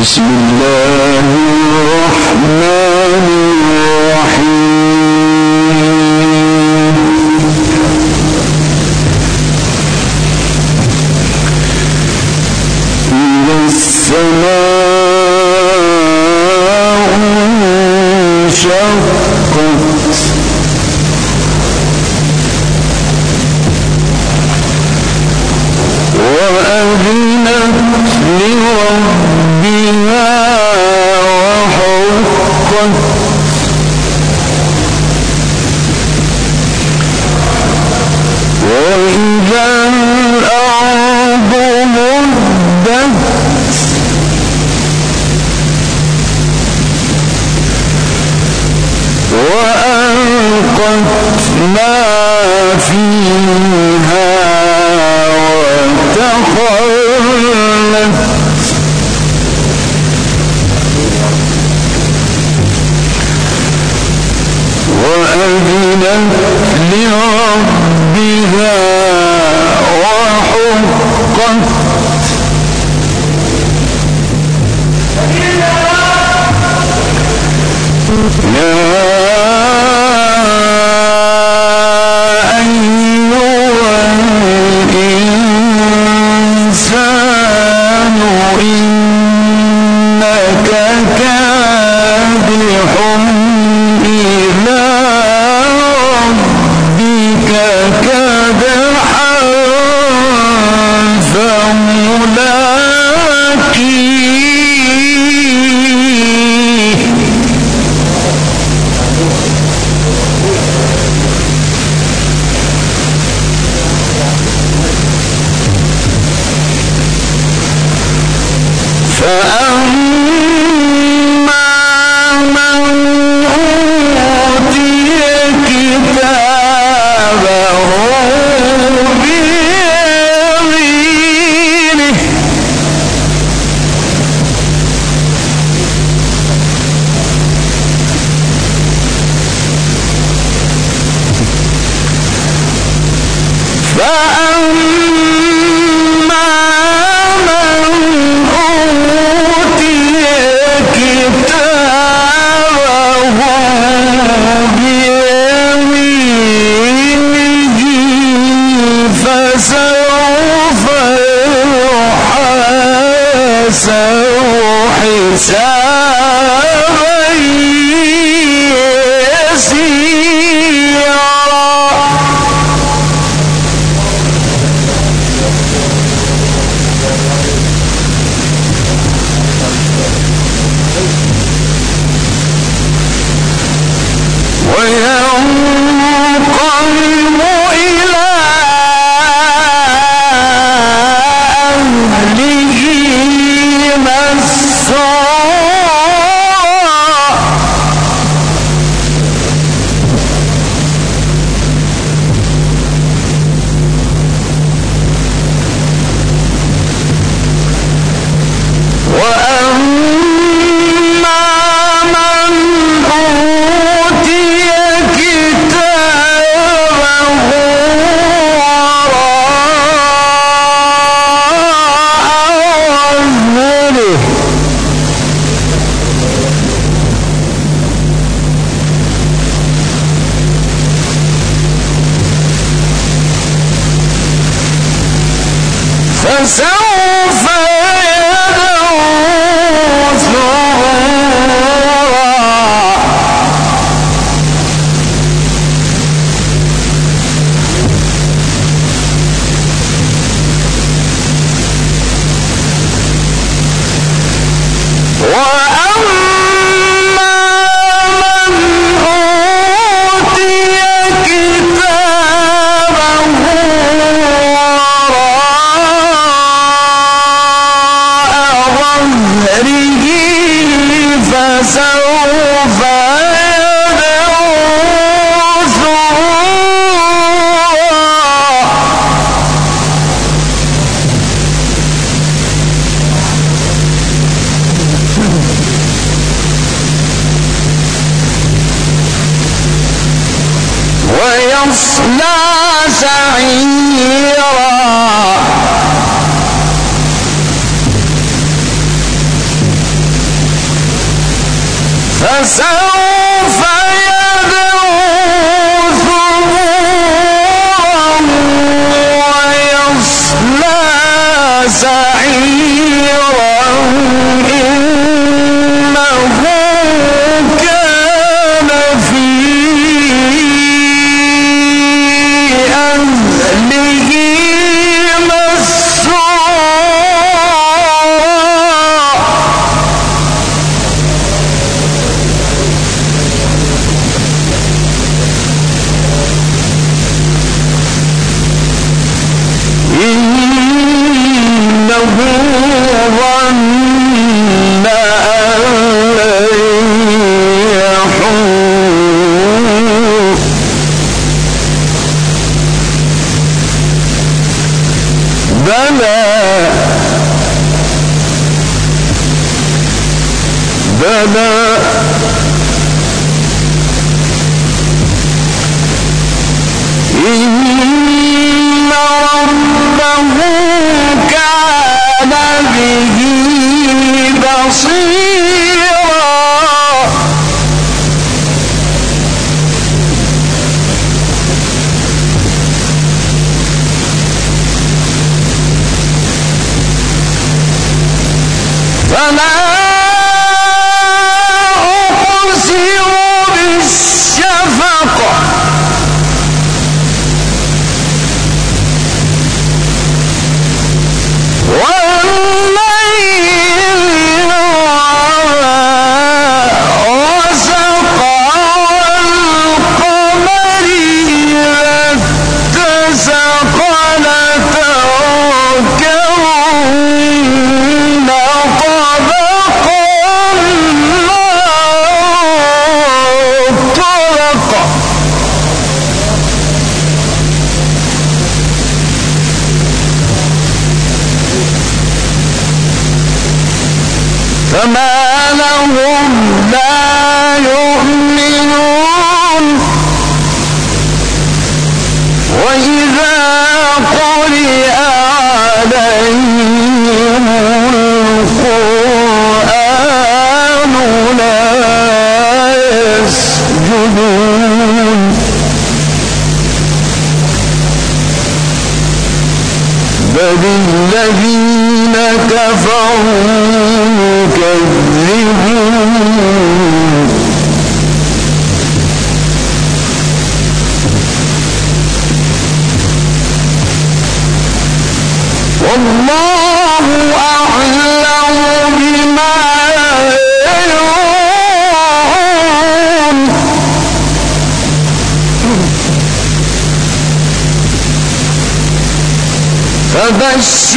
بسم One. فسوف يصلى سعيرا. فسوف الذين Yes.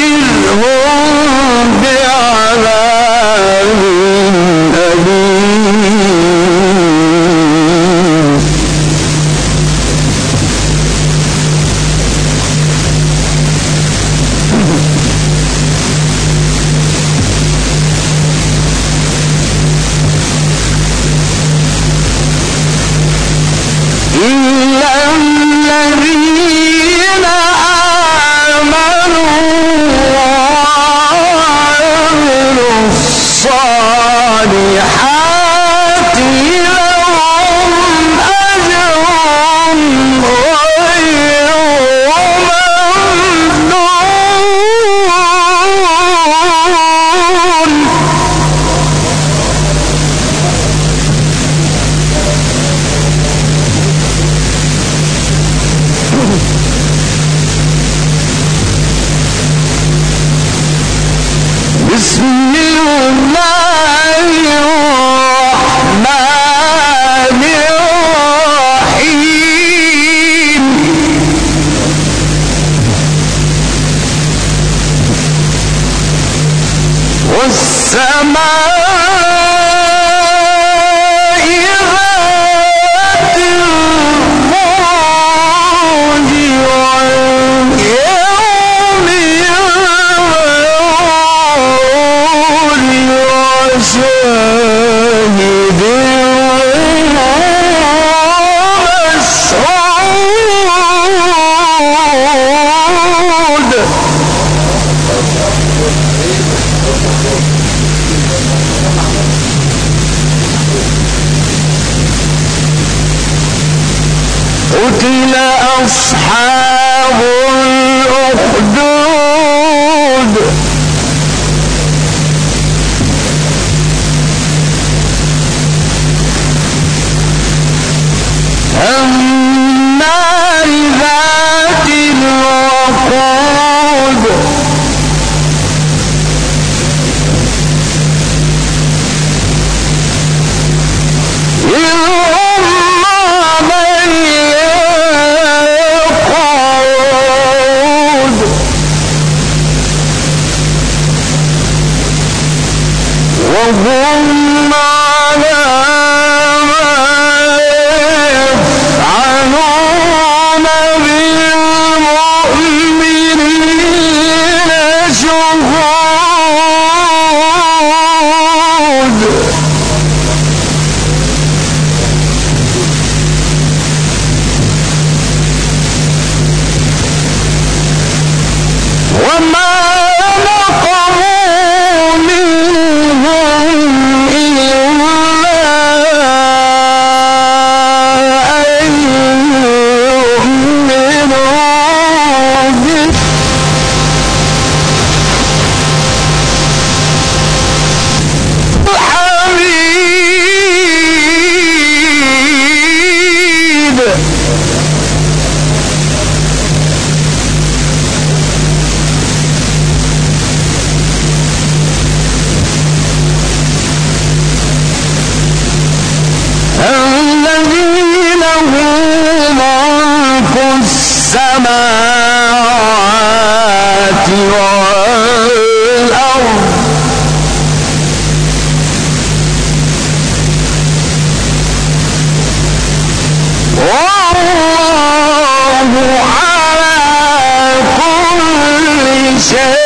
Yeah.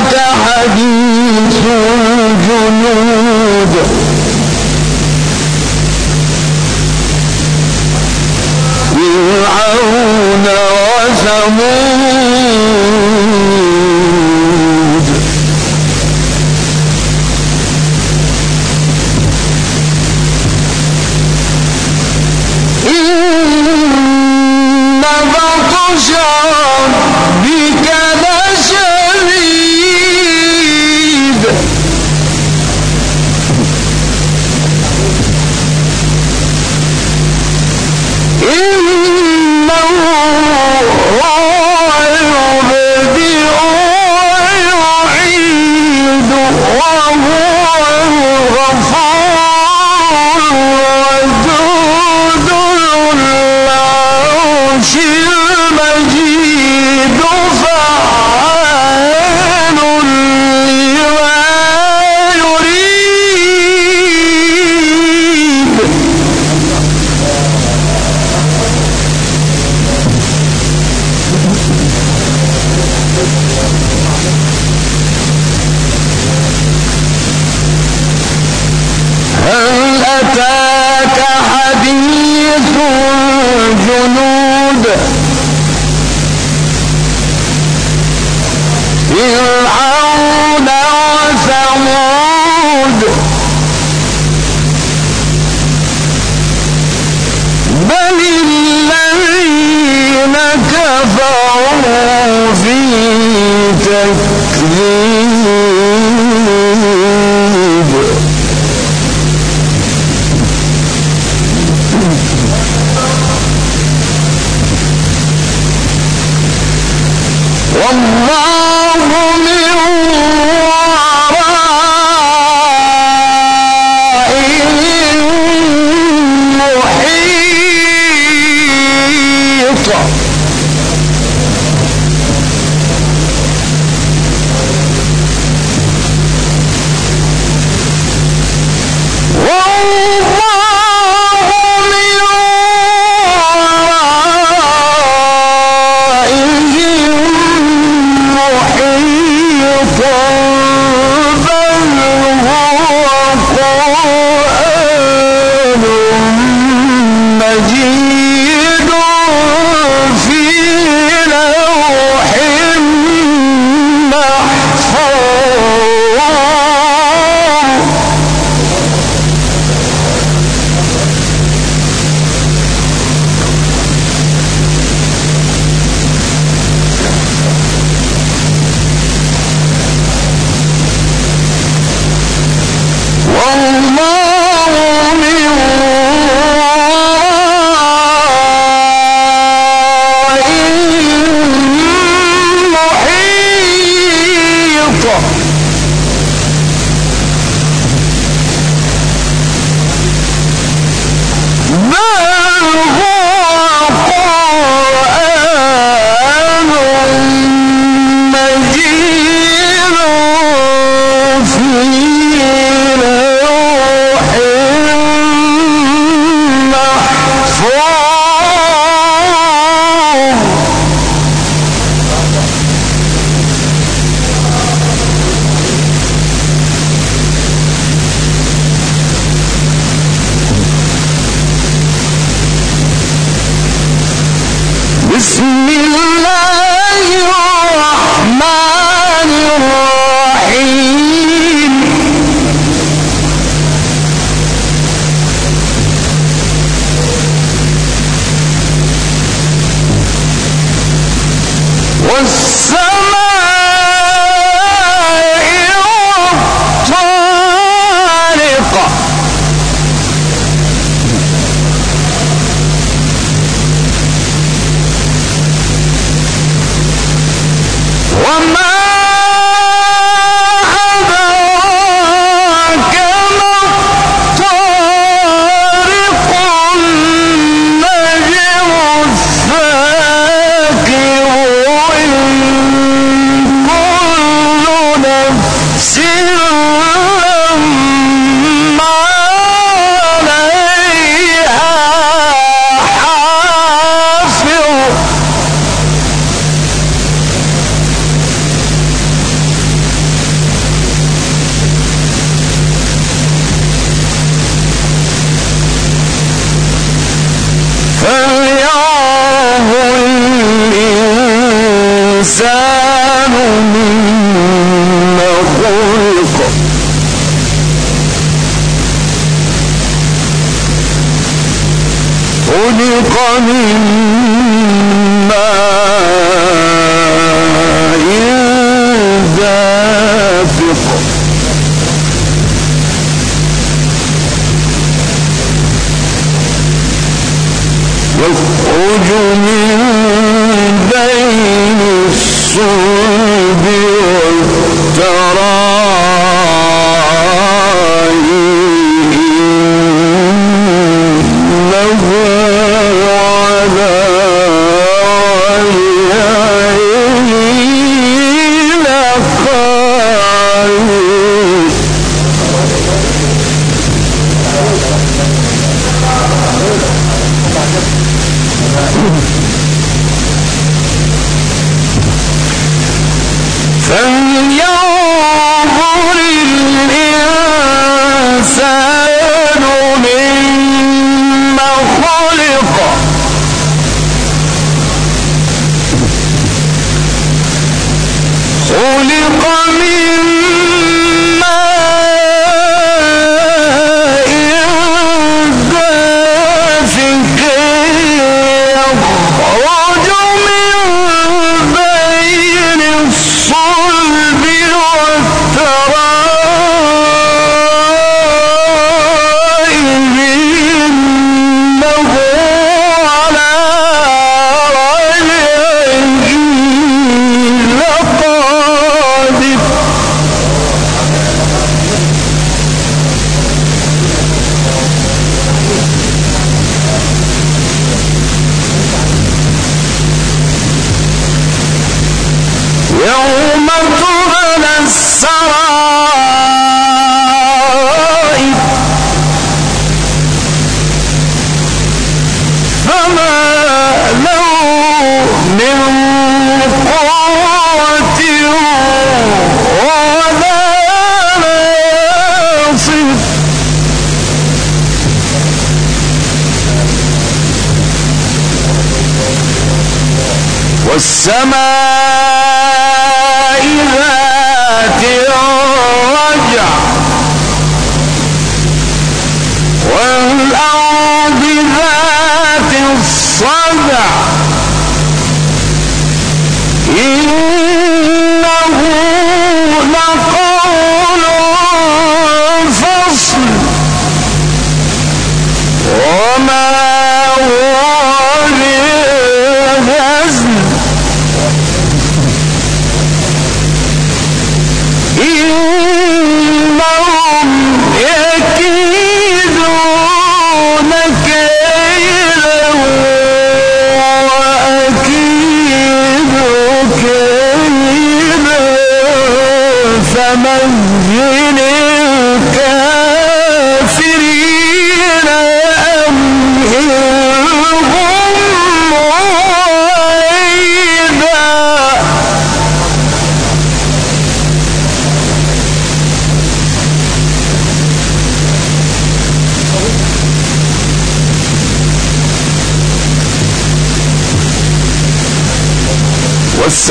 أتاك حديث الجنود فرعون وثمود. You. Lord. والسماء والسماء ذات الرجع والأرض ذات الصدع.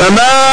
والسماء